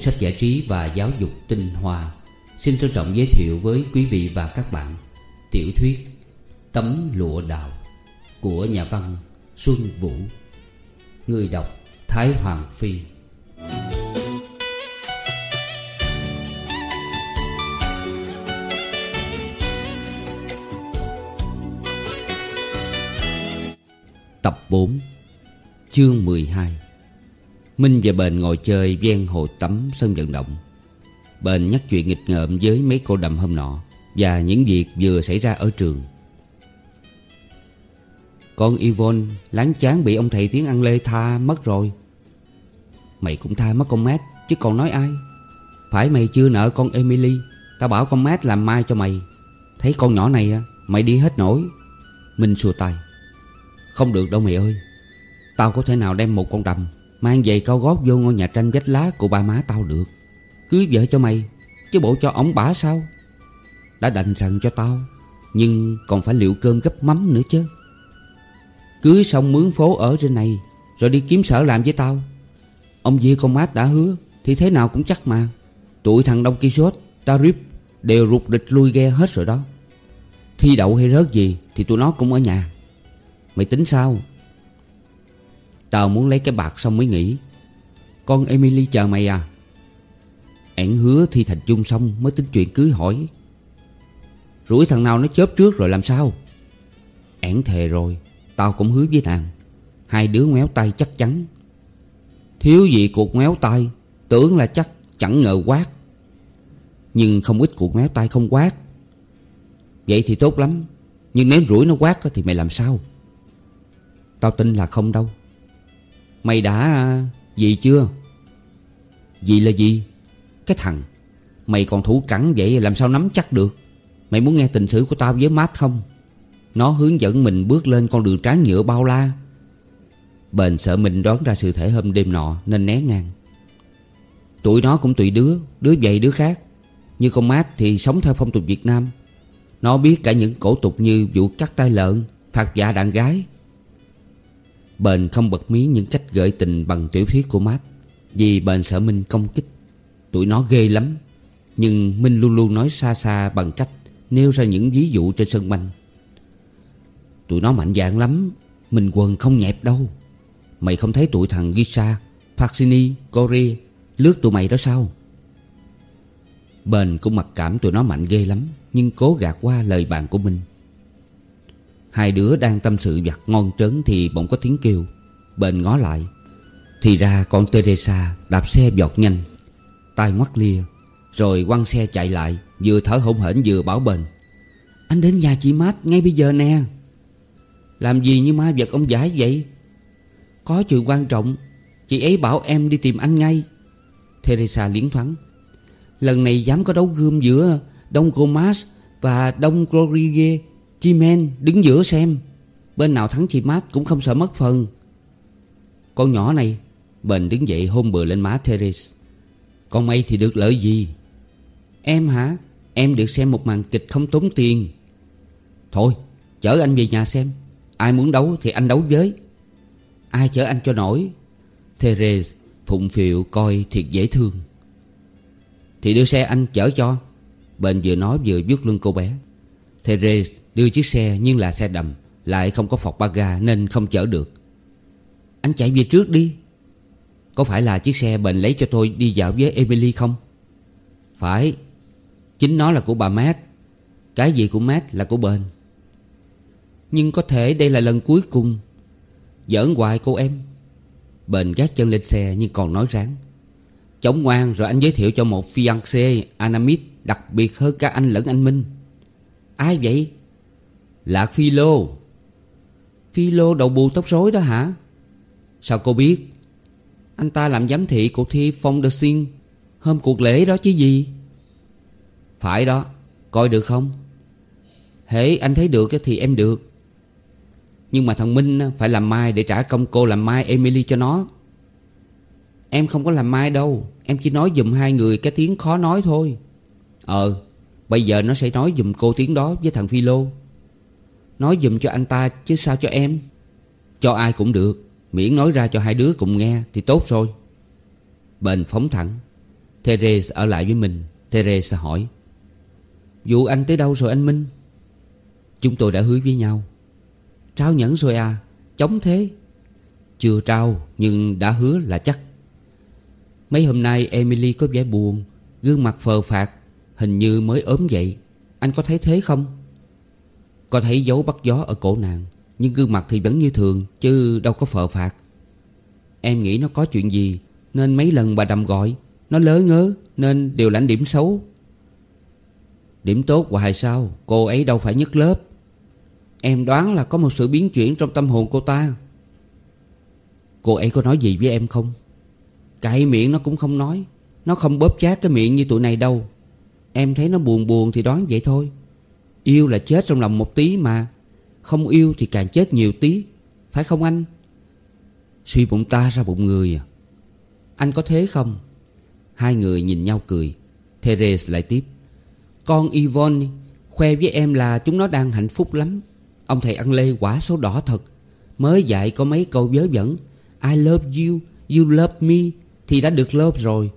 Sách giải trí và giáo dục tinh hoa. Xin trân trọng giới thiệu với quý vị và các bạn Tiểu thuyết Tấm lụa đào Của nhà văn Xuân Vũ. Người đọc Thái Hoàng Phi. Tập 4 Chương 12 Minh và Bền ngồi chơi ven hồ tắm sân vận động. Bền nhắc chuyện nghịch ngợm với mấy cô đầm hôm nọ Và những việc vừa xảy ra ở trường. Con Yvonne láng chán bị ông thầy tiếng ăn lê tha mất rồi. Mày cũng tha mất con mát chứ còn nói ai? Phải mày chưa nợ con Emily? Tao bảo con mát làm mai cho mày. Thấy con nhỏ này mày đi hết nổi. Minh xua tay. Không được đâu mày ơi. Tao có thể nào đem một con đầm Mang giày cao gót vô ngôi nhà tranh vách lá của ba má tao được. Cưới vợ cho mày Chứ bộ cho ổng bả sao? Đã đành rằng cho tao Nhưng còn phải liệu cơm gấp mắm nữa chứ. Cưới xong mướn phố ở trên này Rồi đi kiếm sở làm với tao. Ông Di con mát đã hứa Thì thế nào cũng chắc mà. Tụi thằng Đông Quixote, tarip Đều rụt địch lui ghe hết rồi đó. Thi đậu hay rớt gì Thì tụi nó cũng ở nhà. Mày tính sao? Tao muốn lấy cái bạc xong mới nghỉ. Con Emily chờ mày à. Ẻn hứa thi thành chung xong Mới tính chuyện cưới hỏi. Rủi thằng nào nó chớp trước rồi làm sao? Ẻn thề rồi, Tao cũng hứa với nàng. Hai đứa ngoéo tay chắc chắn. Thiếu gì cuộc ngoéo tay, Tưởng là chắc chẳng ngờ quát. Nhưng không ít cuộc ngoéo tay không quát. Vậy thì tốt lắm, Nhưng nếu rủi nó quát thì mày làm sao? Tao tin là không đâu. Mày đã à, gì chưa? Gì là gì? Cái thằng, Mày còn thủ cẳng vậy làm sao nắm chắc được? Mày muốn nghe tình sử của tao với mát không? Nó hướng dẫn mình bước lên con đường tráng nhựa bao la. Bền sợ mình đoán ra sự thể hôm đêm nọ Nên né ngang. Tụi nó cũng tùy đứa Đứa vậy đứa khác. Như con mát thì sống theo phong tục Việt Nam. Nó biết cả những cổ tục như vụ cắt tay lợn, Phạt dạ đàn gái Bền không bật mí những cách gợi tình bằng tiểu thuyết của Mát Vì bền sợ Minh công kích. Tụi nó ghê lắm. Nhưng Minh luôn luôn nói xa xa bằng cách Nêu ra những ví dụ trên sân banh. Tụi nó mạnh dạn lắm. Mình quần không nhẹp đâu. Mày không thấy tụi thằng Gisa Faxini, Corey Lướt tụi mày đó sao? Bền cũng mặc cảm tụi nó mạnh ghê lắm Nhưng cố gạt qua lời bàn của Minh Hai đứa đang tâm sự vặt ngon trớn Thì bỗng có tiếng kêu. Bên ngó lại, Thì ra con Teresa đạp xe giọt nhanh. Tay ngoắt lia, Rồi quăng xe chạy lại, Vừa thở hổn hển vừa bảo bền Anh đến nhà chị Mát ngay bây giờ nè. Làm gì như ma vật ông giải vậy? Có chuyện quan trọng, Chị ấy bảo em đi tìm anh ngay. Teresa liến thoáng Lần này dám có đấu gươm giữa Đông Comas và Đông Chi men đứng giữa xem. Bên nào thắng chị Mát cũng không sợ mất phần. Con nhỏ này, Bền đứng dậy hôn bừa lên má Therese Con mày thì được lợi gì? Em hả? Em được xem một màn kịch không tốn tiền. Thôi, chở anh về nhà xem. Ai muốn đấu thì anh đấu với. Ai chở anh cho nổi? Therese phụng phịu coi thiệt dễ thương. Thì đưa xe anh chở cho. Bền vừa nói vừa vuốt lưng cô bé. Therese đưa chiếc xe nhưng là xe đầm, Lại không có phọc ba ga nên không chở được. Anh chạy về trước đi. Có phải là chiếc xe bệnh lấy cho tôi đi dạo với Emily không? Phải. Chính nó là của bà Matt. Cái gì của Matt là của bền Nhưng có thể đây là lần cuối cùng. Giỡn hoài cô em. Bền gác chân lên xe nhưng còn nói ráng. Chống ngoan rồi anh giới thiệu cho một fiancé Anamit, Đặc biệt hơn cả anh lẫn anh Minh. Ai vậy? Lạc Phi Lô. Phi Lô đầu bù tóc rối đó hả? Sao cô biết? Anh ta làm giám thị cuộc thi Phong The Sin Hôm cuộc lễ đó chứ gì? Phải đó, Coi được không? Hễ anh thấy được thì em được. Nhưng mà thằng Minh phải làm mai Để trả công cô làm mai Emily cho nó. Em không có làm mai đâu, Em chỉ nói dùm hai người cái tiếng khó nói thôi. Ờ Bây giờ nó sẽ nói dùm cô tiếng đó với thằng Phi Lô Nói dùm cho anh ta chứ sao cho em? Cho ai cũng được. Miễn nói ra cho hai đứa cùng nghe Thì tốt rồi. Bền phóng thẳng. Therese ở lại với mình. Therese hỏi. Vụ anh tới đâu rồi anh Minh? Chúng tôi đã hứa với nhau. Trao nhẫn rồi à? Chống thế. Chưa trao, nhưng đã hứa là chắc. Mấy hôm nay Emily có vẻ buồn. Gương mặt phờ phạt Hình như mới ốm dậy. Anh có thấy thế không? Có thấy dấu bắt gió ở cổ nàng, Nhưng gương mặt thì vẫn như thường, Chứ đâu có phờ phạt Em nghĩ nó có chuyện gì, Nên mấy lần bà đầm gọi, Nó lớ ngớ, Nên đều lãnh điểm xấu. Điểm tốt hoài sao, Cô ấy đâu phải nhất lớp. Em đoán là có một sự biến chuyển trong tâm hồn cô ta. Cô ấy có nói gì với em không? Cái miệng nó cũng không nói, Nó không bóp chát cái miệng như tụi này đâu. Em thấy nó buồn buồn thì đoán vậy thôi. Yêu là chết trong lòng một tí mà. Không yêu thì càng chết nhiều tí. Phải không anh? Suy bụng ta ra bụng người à. Anh có thế không? Hai người nhìn nhau cười. Therese lại tiếp. Con Yvonne Khoe với em là chúng nó đang hạnh phúc lắm. Ông thầy ăn lê quả số đỏ thật. Mới dạy có mấy câu vớ vẩn. I love you, you love me Thì đã được love rồi.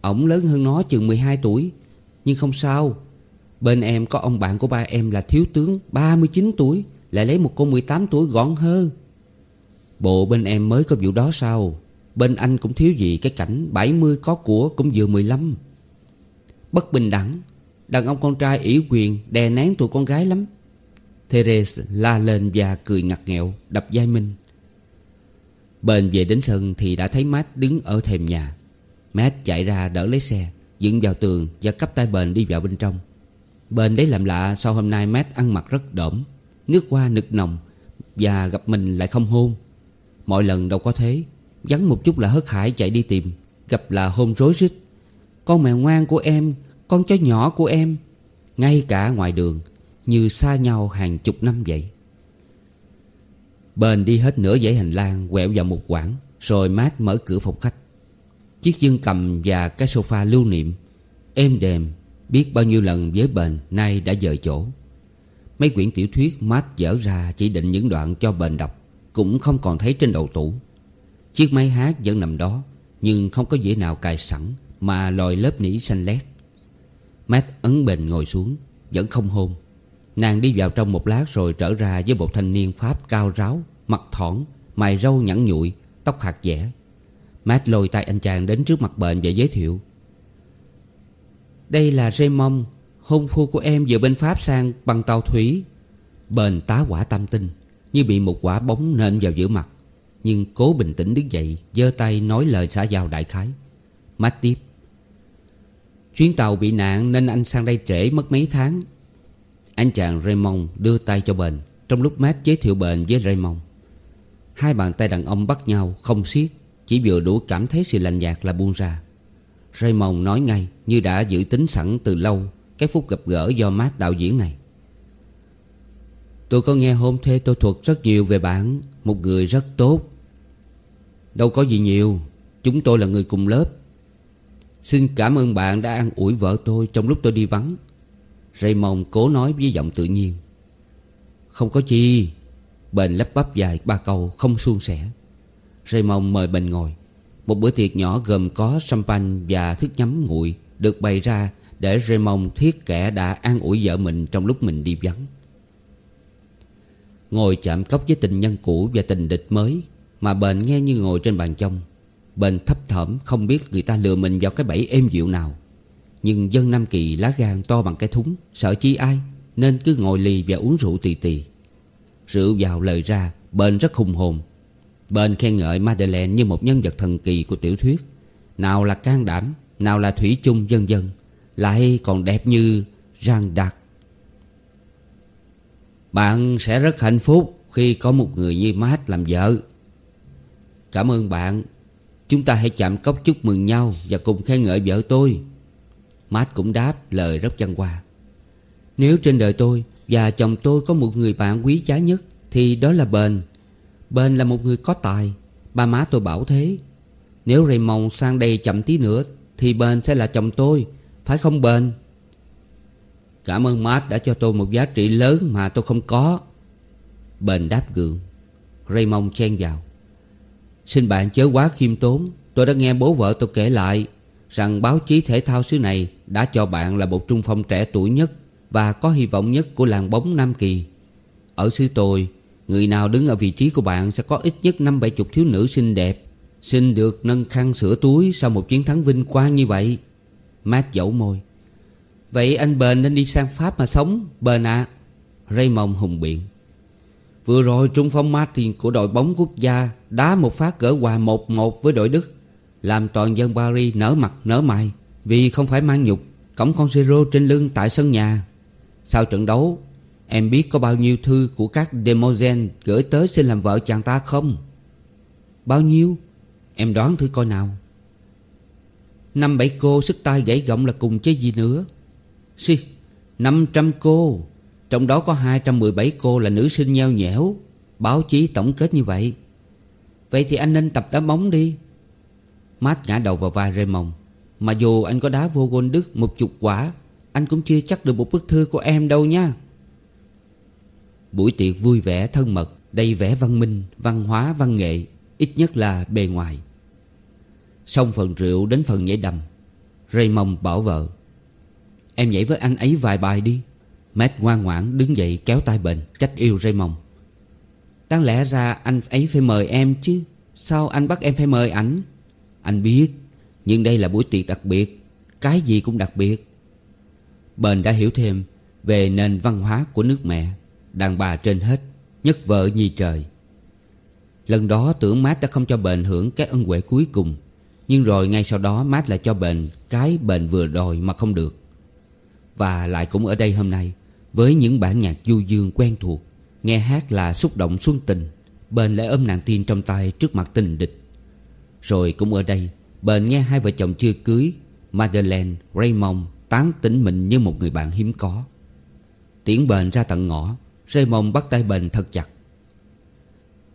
Ổng lớn hơn nó chừng 12 tuổi. Nhưng không sao. Bên em có ông bạn của ba em là thiếu tướng 39 tuổi, Lại lấy một cô 18 tuổi gọn hơn. Bộ bên em mới có vụ đó sao? Bên anh cũng thiếu gì cái cảnh 70 có của cũng vừa 15 Bất bình đẳng. Đàn ông con trai ủy quyền, đè nén tụi con gái lắm. Therese la lên và cười ngặt nghẹo, Đập vai Minh bên về đến sân thì đã thấy Matt đứng ở thềm nhà. Matt chạy ra đỡ lấy xe. Dựng vào tường và cấp tay Bền đi vào bên trong. Bền đấy làm lạ sau hôm nay mát ăn mặc rất đổm Nước hoa nực nồng Và gặp mình lại không hôn. Mọi lần đâu có thế, Vắng một chút là hớt hải chạy đi tìm, Gặp là hôn rối rít. Con mèo ngoan của em, Con chó nhỏ của em, Ngay cả ngoài đường, Như xa nhau hàng chục năm vậy. Bền đi hết nửa dãy hành lang Quẹo vào một quãng, Rồi mát mở cửa phòng khách. Chiếc dương cầm và cái sofa lưu niệm. Êm đềm Biết bao nhiêu lần với bền Nay đã dời chỗ. Mấy quyển tiểu thuyết mát dở ra Chỉ định những đoạn cho bền đọc Cũng không còn thấy trên đầu tủ. Chiếc máy hát vẫn nằm đó Nhưng không có dĩa nào cài sẵn Mà lòi lớp nỉ xanh lét. Mát ấn bền ngồi xuống Vẫn không hôn. Nàng đi vào trong một lát rồi trở ra với một thanh niên Pháp cao ráo Mặt thỏn, mày râu nhẵn nhụi, tóc hạt dẻ. Matt lôi tay anh chàng đến trước mặt bệnh và giới thiệu. Đây là Raymond, Hôn phu của em vừa bên Pháp sang bằng tàu thủy. Bền tá quả tâm tinh, Như bị một quả bóng nện vào giữa mặt. Nhưng cố bình tĩnh đứng dậy, giơ tay nói lời xã giao đại khái. Matt tiếp. Chuyến tàu bị nạn nên anh sang đây trễ mất mấy tháng. Anh chàng Raymond đưa tay cho Bền. Trong lúc Matt giới thiệu Bền với Raymond, Hai bàn tay đàn ông bắt nhau không siết chỉ vừa đủ cảm thấy sự lạnh nhạt là buông ra. Raymond nói ngay Như đã dự tính sẵn từ lâu Cái phút gặp gỡ do mát đạo diễn này. Tôi có nghe hôm thê tôi thuật rất nhiều về bạn, Một người rất tốt. Đâu có gì nhiều, Chúng tôi là người cùng lớp. Xin cảm ơn bạn đã an ủi vợ tôi Trong lúc tôi đi vắng. Raymond cố nói với giọng tự nhiên. Không có chi Bền lắp bắp dài ba câu không suôn sẻ. Raymond mời bình ngồi. Một bữa tiệc nhỏ gồm có champagne và thức nhắm nguội Được bày ra để Raymond thiết kẻ đã an ủi vợ mình trong lúc mình đi vắng. Ngồi chạm cốc với tình nhân cũ và tình địch mới, Mà Bền nghe như ngồi trên bàn trong Bền thấp thỏm, không biết người ta lừa mình vào cái bẫy êm dịu nào. Nhưng dân Nam Kỳ lá gan to bằng cái thúng, Sợ chi ai, Nên cứ ngồi lì và uống rượu tì tì. Rượu vào lời ra, Bền rất hùng hồn bên khen ngợi Madeleine như một nhân vật thần kỳ của tiểu thuyết. Nào là can đảm, Nào là thủy chung dân dân Lại còn đẹp như Jean d'Arc. Bạn sẽ rất hạnh phúc Khi có một người như Matt làm vợ. Cảm ơn bạn. Chúng ta hãy chạm cốc chúc mừng nhau Và cùng khen ngợi vợ tôi. Matt cũng đáp lời rất văn hoa nếu trên đời tôi và chồng tôi có một người bạn quý giá nhất Thì đó là Bền. Bền là một người có tài. Ba má tôi bảo thế. Nếu Raymond sang đây chậm tí nữa, Thì Bền sẽ là chồng tôi. Phải không Bền Cảm ơn Matt đã cho tôi một giá trị lớn mà tôi không có. Bền đáp gượng. Raymond chen vào. Xin bạn chớ quá khiêm tốn. Tôi đã nghe bố vợ tôi kể lại Rằng báo chí thể thao xứ này Đã cho bạn là một trung phong trẻ tuổi nhất Và có hy vọng nhất của làng bóng Nam Kỳ. Ở xứ tôi Người nào đứng ở vị trí của bạn Sẽ có ít nhất năm bảy chục thiếu nữ xinh đẹp, Xin được nâng khăn sửa túi Sau một chiến thắng vinh quang như vậy. Matt dẫu môi. Vậy anh Bền nên đi sang Pháp mà sống, Bền ạ. À. Raymond hùng biện. Vừa rồi trung phong Martin của đội bóng quốc gia Đá một phát cỡ hòa 1-1 với đội Đức, Làm toàn dân Paris nở mặt nở mày Vì không phải mang nhục, Cổng con zero trên lưng tại sân nhà. Sau trận đấu Em biết có bao nhiêu thư của các Demogen Gửi tới xin làm vợ chàng ta không? Bao nhiêu? Em đoán thử coi nào. Năm bảy cô sức tay gãy gọng là cùng chứ gì nữa. Si 500 cô. Trong đó có 217 cô là nữ sinh nheo nhẽo, Báo chí tổng kết như vậy. Vậy thì anh nên tập đá bóng đi. Mát ngã đầu vào vai Raymond. Mà dù anh có đá vô gôn Đức một chục quả, Anh cũng chưa chắc được một bức thư của em đâu nha. Buổi tiệc vui vẻ thân mật Đầy vẻ văn minh, văn hóa, văn nghệ Ít nhất là bề ngoài. Xong phần rượu đến phần nhảy đầm Raymond bảo vợ Em nhảy với anh ấy vài bài đi. Matt ngoan ngoãn đứng dậy kéo tay bền Trách yêu Raymond. Đáng lẽ ra anh ấy phải mời em chứ Sao anh bắt em phải mời ảnh? Anh biết Nhưng đây là buổi tiệc đặc biệt Cái gì cũng đặc biệt. Bền đã hiểu thêm Về nền văn hóa của nước mẹ. Đàn bà trên hết Nhất vợ nhi trời. Lần đó tưởng Mát đã không cho bệnh hưởng cái ân huệ cuối cùng Nhưng rồi ngay sau đó Mát lại cho bệnh Cái bệnh vừa đòi mà không được. Và lại cũng ở đây hôm nay Với những bản nhạc du dương quen thuộc Nghe hát là xúc động xuân tình Bền lại ôm nàng tiên trong tay trước mặt tình địch. Rồi cũng ở đây Bền nghe hai vợ chồng chưa cưới Madeleine, Raymond tán tỉnh mình như một người bạn hiếm có. Tiễn bền ra tận ngõ. Raymond bắt tay bền thật chặt.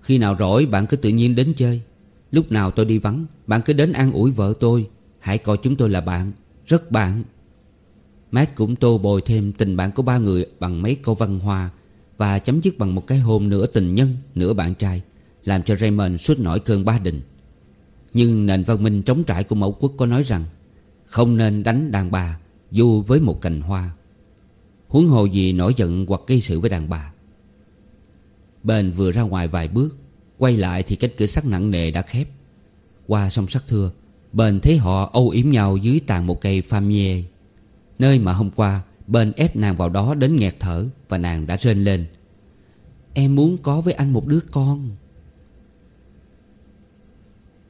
Khi nào rỗi, bạn cứ tự nhiên đến chơi. Lúc nào tôi đi vắng, Bạn cứ đến an ủi vợ tôi. Hãy coi chúng tôi là bạn, Rất bạn. Matt cũng tô bồi thêm tình bạn của ba người Bằng mấy câu văn hoa Và chấm dứt bằng một cái hôn nửa tình nhân, Nửa bạn trai, Làm cho Raymond suốt nổi cơn ba đình. Nhưng nền văn minh trống trải của mẫu quốc có nói rằng, Không nên đánh đàn bà, Dù với một cành hoa. Huống hồ gì nổi giận hoặc gây sự với đàn bà. Bền vừa ra ngoài vài bước, Quay lại thì cánh cửa sắt nặng nề đã khép. Qua sông sắt thưa Bền thấy họ âu yếm nhau dưới tàn một cây phamier Nơi mà hôm qua Bền ép nàng vào đó đến nghẹt thở Và nàng đã rên lên. Em muốn có với anh một đứa con.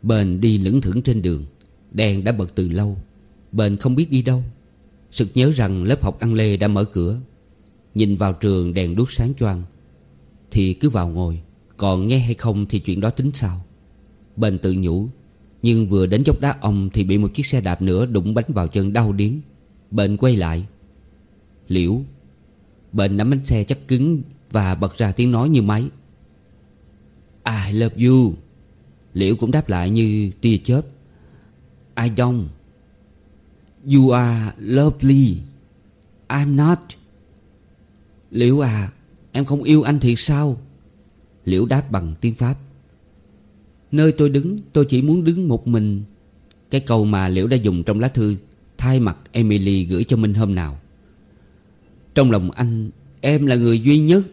Bền đi lững thững trên đường, Đèn đã bật từ lâu. Bền không biết đi đâu. Sực nhớ rằng lớp học ăn lê đã mở cửa. Nhìn vào trường đèn đuốc sáng choang, Thì cứ vào ngồi, Còn nghe hay không thì chuyện đó tính sao Bền tự nhủ, Nhưng vừa đến dốc đá ông Thì bị một chiếc xe đạp nữa đụng bánh vào chân đau điếng. Bền quay lại, Liễu, Bền nắm bánh xe chắc cứng Và bật ra tiếng nói như máy. I love you. Liễu cũng đáp lại như tia chớp, I don't. You are lovely. I'm not. Liễu à Em không yêu anh thiệt sao? Liễu đáp bằng tiếng Pháp. Nơi tôi đứng, tôi chỉ muốn đứng một mình. Cái câu mà Liễu đã dùng trong lá thư Thay mặt Emily gửi cho Minh hôm nào. Trong lòng anh, Em là người duy nhất.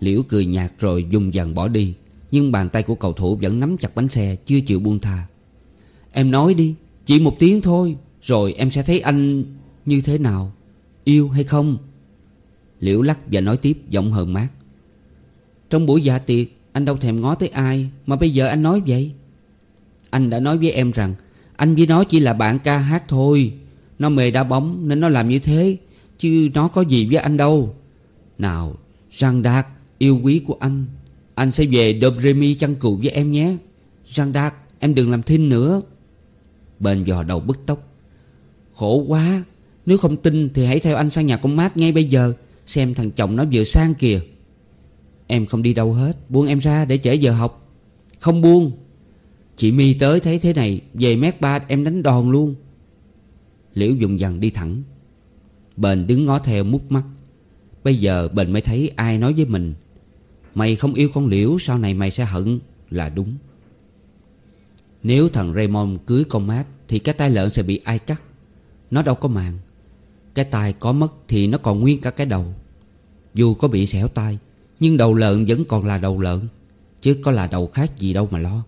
Liễu cười nhạt rồi dùng dần bỏ đi, Nhưng bàn tay của cầu thủ vẫn nắm chặt bánh xe, Chưa chịu buông tha. Em nói đi, Chỉ một tiếng thôi rồi em sẽ thấy anh như thế nào? Yêu hay không? Liễu lắc và nói tiếp giọng hờn mát. Trong buổi dạ tiệc, Anh đâu thèm ngó tới ai Mà bây giờ anh nói vậy? Anh đã nói với em rằng, Anh với nó chỉ là bạn ca hát thôi. Nó mề đá bóng nên nó làm như thế, Chứ nó có gì với anh đâu. Nào, Jean Đạt yêu quý của anh Anh sẽ về Dobremi chăn cừu với em nhé. Jean Đạt em đừng làm thinh nữa. Bên dò đầu bứt tóc. Khổ quá. Nếu không tin thì hãy theo anh sang nhà con mát ngay bây giờ, Xem thằng chồng nó vừa sang kìa. Em không đi đâu hết, Buông em ra để trễ giờ học. Không buông. Chị mi tới thấy thế này, Về mét ba em đánh đòn luôn. Liễu dùng dần đi thẳng. Bền đứng ngó theo mút mắt. Bây giờ Bền mới thấy ai nói với mình, Mày không yêu con Liễu, Sau này mày sẽ hận. Là đúng. Nếu thằng Raymond cưới con mát Thì cái tai lợn sẽ bị ai cắt. Nó đâu có màng. Cái tai có mất thì nó còn nguyên cả cái đầu. Dù có bị xẻo tai, Nhưng đầu lợn vẫn còn là đầu lợn, Chứ có là đầu khác gì đâu mà lo.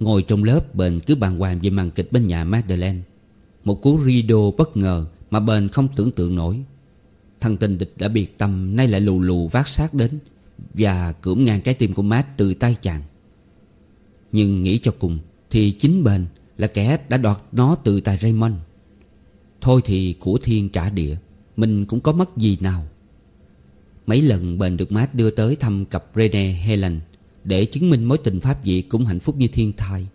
Ngồi trong lớp, Bền cứ bàn hoàng về màn kịch bên nhà Madeleine. Một cú rido bất ngờ Mà Bền không tưởng tượng nổi. Thằng tình địch đã biệt tâm, Nay lại lù lù vác sát đến Và cưỡng ngang trái tim của Matt từ tay chàng. Nhưng nghĩ cho cùng Thì chính Bền là kẻ đã đoạt nó từ tài Raymond. Thôi thì của thiên trả địa, Mình cũng có mất gì nào. Mấy lần Bền được mát đưa tới thăm cặp Rene Helen Để chứng minh mối tình pháp dị cũng hạnh phúc như thiên thai,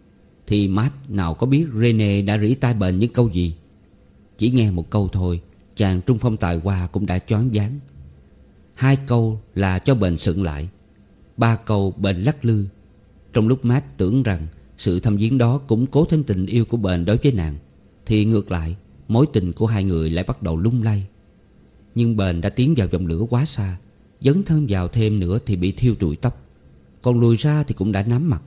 Thì mát nào có biết Rene đã rỉ tai Bền những câu gì. Chỉ nghe một câu thôi, Chàng trung phong tài hoa cũng đã choáng váng. Hai câu là cho bền sững lại, Ba câu bền lắc lư. Trong lúc mát tưởng rằng sự thăm viếng đó cũng cố thêm tình yêu của bền đối với nàng. Thì ngược lại, Mối tình của hai người lại bắt đầu lung lay. Nhưng bền đã tiến vào vòng lửa quá xa, Dấn thân vào thêm nữa thì bị thiêu trụi tóc. Còn lùi ra thì cũng đã nắm mặt.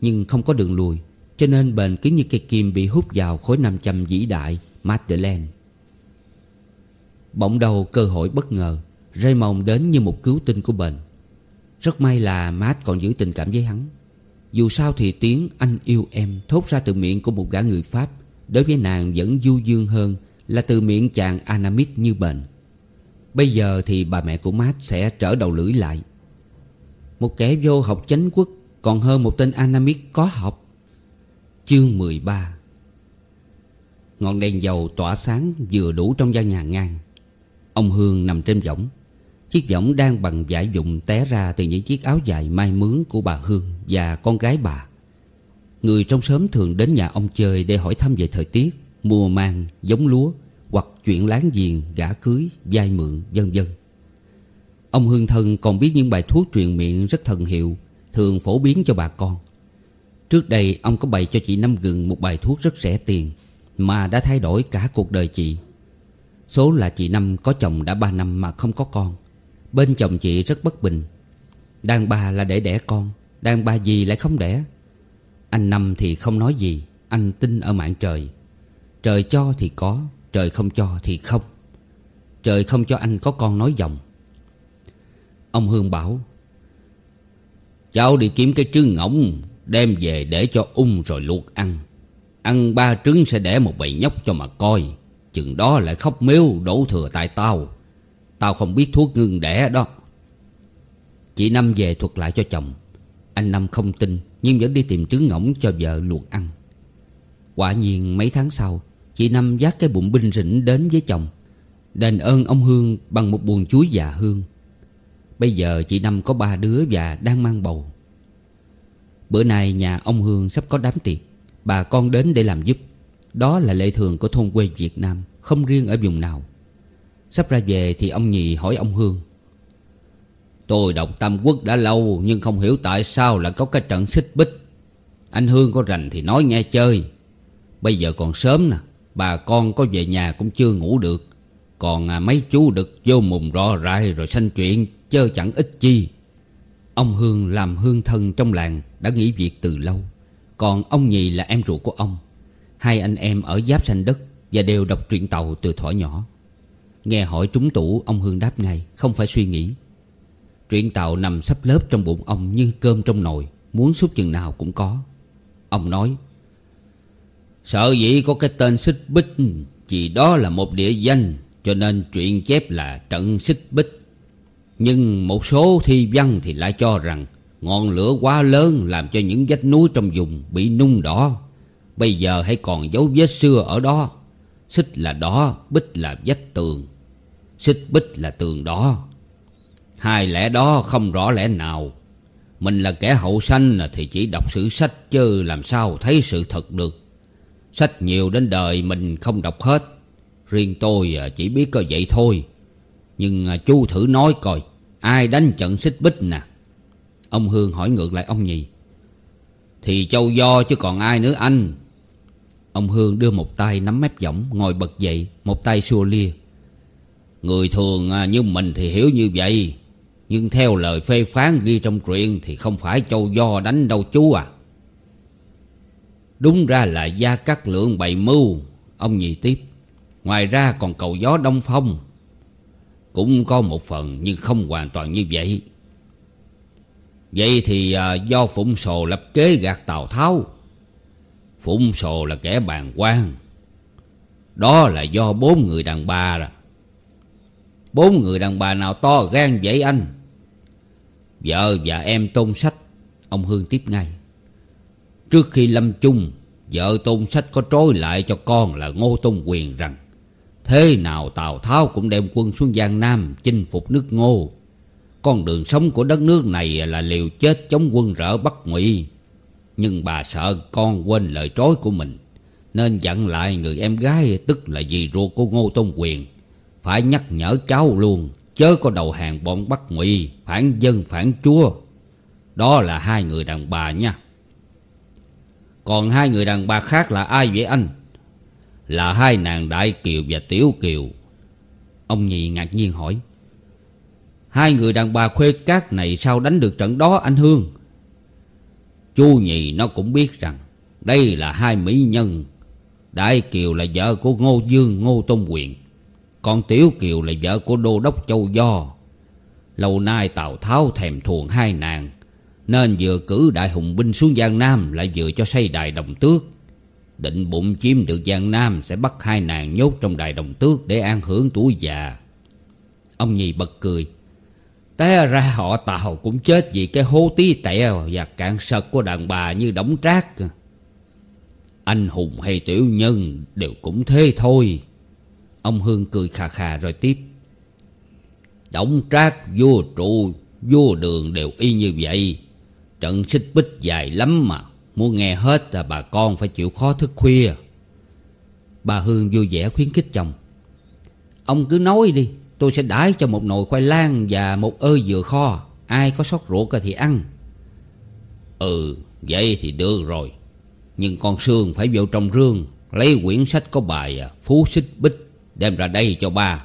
Nhưng không có đường lùi, Cho nên bền cứ như cây kim bị hút vào khối 500 vĩ đại Madeleine Bỗng đầu cơ hội bất ngờ, Raymond đến như một cứu tinh của bền. Rất may là Matt còn giữ tình cảm với hắn. Dù sao thì tiếng anh yêu em Thốt ra từ miệng của một gã người Pháp, Đối với nàng vẫn du dương hơn Là từ miệng chàng Anamit như bền. Bây giờ thì bà mẹ của Matt sẽ trở đầu lưỡi lại. Một kẻ vô học chánh quốc Còn hơn một tên Anamit có học. Chương 13 Ngọn đèn dầu tỏa sáng vừa đủ trong gian nhà ngang. Ông Hương nằm trên võng. Chiếc võng đang bằng vải dụng té ra từ những chiếc áo dài mai mướn của bà Hương và con gái bà. Người trong xóm thường đến nhà ông chơi để hỏi thăm về thời tiết, mùa màng, giống lúa Hoặc chuyện láng giềng, gã cưới, vai mượn, vân vân. Ông Hương Thân còn biết những bài thuốc truyền miệng rất thần hiệu Thường phổ biến cho bà con. Trước đây ông có bày cho chị Năm Gừng một bài thuốc rất rẻ tiền Mà đã thay đổi cả cuộc đời chị. Số là chị Năm có chồng đã 3 năm mà không có con. Bên chồng chị rất bất bình. Đàn bà là để đẻ con, Đàn bà gì lại không đẻ? Anh Năm thì không nói gì, Anh tin ở mạng trời. Trời cho thì có, Trời không cho thì không. Trời không cho anh có con nói dòng. Ông Hương bảo, Cháu đi kiếm cái trứng ngỗng, Đem về để cho ung rồi luộc ăn. Ăn ba trứng sẽ đẻ một bầy nhóc cho mà coi, Chừng đó lại khóc miếu đổ thừa tại tao. Tao không biết thuốc ngưng đẻ đó. Chị Năm về thuật lại cho chồng. Anh Năm không tin, Nhưng vẫn đi tìm trứng ngỗng cho vợ luộc ăn. Quả nhiên, mấy tháng sau, Chị Năm dắt cái bụng binh rỉnh đến với chồng, Đền ơn ông Hương bằng một buồn chuối già hương. Bây giờ chị Năm có ba đứa và đang mang bầu. Bữa nay nhà ông Hương sắp có đám tiệc, Bà con đến để làm giúp. Đó là lệ thường của thôn quê Việt Nam, Không riêng ở vùng nào. Sắp ra về thì ông nhì hỏi ông Hương. Tôi đọc Tam Quốc đã lâu Nhưng không hiểu tại sao lại có cái trận xích bích. Anh Hương có rành thì nói nghe chơi. Bây giờ còn sớm nè Bà con có về nhà cũng chưa ngủ được. Còn à, mấy chú đực vô mùng rò rại Rồi sanh chuyện chơ chẳng ít chi. Ông Hương làm hương thân trong làng Đã nghỉ việc từ lâu. Còn ông nhì là em ruột của ông. Hai anh em ở giáp sanh đất Và đều đọc truyện tàu từ thuở nhỏ. Nghe hỏi trúng tủ ông Hương đáp ngay Không phải suy nghĩ. Truyện tàu nằm sắp lớp trong bụng ông như cơm trong nồi Muốn xúc chừng nào cũng có. Ông nói Sợ dĩ có cái tên xích bích Vì đó là một địa danh Cho nên truyện chép là trận xích bích. Nhưng một số thi văn thì lại cho rằng Ngọn lửa quá lớn làm cho những vách núi trong vùng bị nung đỏ. Bây giờ hãy còn dấu vết xưa ở đó. Xích là đỏ, bích là vách tường. Xích bích là tường đó. Hai lẽ đó không rõ lẽ nào. Mình là kẻ hậu sanh à, thì chỉ đọc sử sách chứ làm sao thấy sự thật được. Sách nhiều đến đời mình không đọc hết. Riêng tôi à, chỉ biết có vậy thôi. Nhưng à, chú thử nói coi, Ai đánh trận xích bích nè? Ông Hương hỏi ngược lại ông nhì. Thì châu do chứ còn ai nữa anh? Ông Hương đưa một tay nắm mép võng, Ngồi bật dậy, Một tay xua lia. Người thường à, như mình thì hiểu như vậy. Nhưng theo lời phê phán ghi trong truyện Thì không phải châu do đánh đâu chú à. Đúng ra là gia cắt lượng bày mưu. Ông nhì tiếp. Ngoài ra còn cầu gió đông phong. Cũng có một phần, nhưng không hoàn toàn như vậy. Vậy thì à, do Phụng Sồ lập kế gạt Tào Tháo. Phụng Sồ là kẻ bàn quan. Đó là do bốn người đàn bà rồi Bốn người đàn bà nào to gan vậy anh? Vợ và em tôn sách, Ông Hương tiếp ngay. Trước khi lâm chung, Vợ tôn sách có trối lại cho con là Ngô Tôn Quyền rằng, Thế nào Tào Tháo cũng đem quân xuống Giang Nam Chinh phục nước Ngô. Con đường sống của đất nước này là liều chết chống quân rỡ Bắc Ngụy. Nhưng bà sợ con quên lời trói của mình, Nên dặn lại người em gái, Tức là dì ruột của Ngô Tôn Quyền. Phải nhắc nhở cháu luôn, Chớ có đầu hàng bọn Bắc Ngụy, Phản dân, phản chúa. Đó là hai người đàn bà nha. Còn hai người đàn bà khác là ai vậy anh? Là hai nàng Đại Kiều và Tiểu Kiều. Ông nhị ngạc nhiên hỏi. Hai người đàn bà khuê cát này sao đánh được trận đó anh Hương? Chu nhì nó cũng biết rằng Đây là hai mỹ nhân. Đại Kiều là vợ của Ngô Dương, Ngô Tôn Quyền con Tiểu Kiều là vợ của Đô Đốc Châu Do. Lâu nay Tào Tháo thèm thuồng hai nàng, Nên vừa cử đại hùng binh xuống Giang Nam Lại vừa cho xây đài đồng tước. Định bụng chiếm được Giang Nam Sẽ bắt hai nàng nhốt trong đài đồng tước Để an hưởng tuổi già. Ông nhì bật cười. Té ra họ Tào cũng chết vì cái hố tí tẹo Và cạn sật của đàn bà như đóng trác. Anh hùng hay tiểu nhân đều cũng thế thôi. Ông Hương cười khà khà rồi tiếp. Đổng trác, vua trụ, Vua đường đều y như vậy. Trận xích bích dài lắm mà. Muốn nghe hết là bà con phải chịu khó thức khuya. Bà Hương vui vẻ khuyến khích chồng. Ông cứ nói đi, Tôi sẽ đãi cho một nồi khoai lang Và một ơi dừa kho. Ai có sót ruột thì ăn. Ừ vậy thì được rồi. Nhưng con Sương phải vô trong rương, Lấy quyển sách có bài à, Phú xích bích. Đem ra đây cho ba.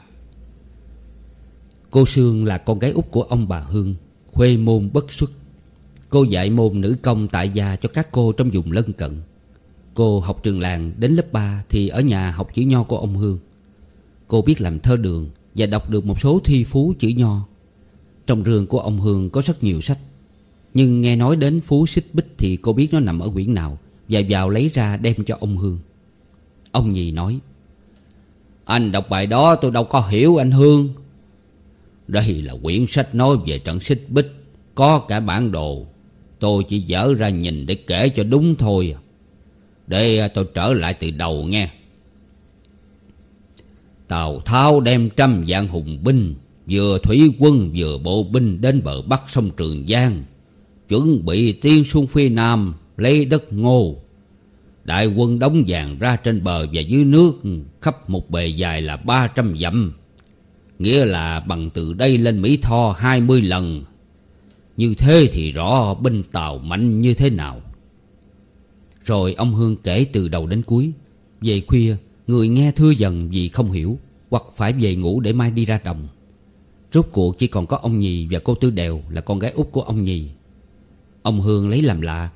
Cô Sương là con gái út của ông bà Hương, Khuê môn bất xuất. Cô dạy môn nữ công tại gia cho các cô trong vùng lân cận. Cô học trường làng đến lớp 3 Thì ở nhà học chữ nho của ông Hương. Cô biết làm thơ đường Và đọc được một số thi phú chữ nho. Trong rương của ông Hương có rất nhiều sách. Nhưng nghe nói đến phú xích bích Thì cô biết nó nằm ở quyển nào Và vào lấy ra đem cho ông Hương. Ông nhì nói anh đọc bài đó, tôi đâu có hiểu, anh Hương. Đây là quyển sách nói về trận xích bích. Có cả bản đồ. Tôi chỉ dở ra nhìn để kể cho đúng thôi. Để tôi trở lại từ đầu nghe. Tào Tháo đem trăm vạn hùng binh, Vừa thủy quân vừa bộ binh đến bờ bắc sông Trường Giang, Chuẩn bị tiên xuống phía nam lấy đất ngô. Đại quân đóng vàng ra trên bờ và dưới nước, Khắp một bề dài là ba trăm dặm. Nghĩa là bằng từ đây lên Mỹ Tho hai mươi lần. Như thế thì rõ binh Tàu mạnh như thế nào. Rồi ông Hương kể từ đầu đến cuối. Về khuya, Người nghe thưa dần vì không hiểu, Hoặc phải về ngủ để mai đi ra đồng. Rốt cuộc chỉ còn có ông Nhì và cô Tư Đèo Là con gái út của ông Nhì. Ông Hương lấy làm lạ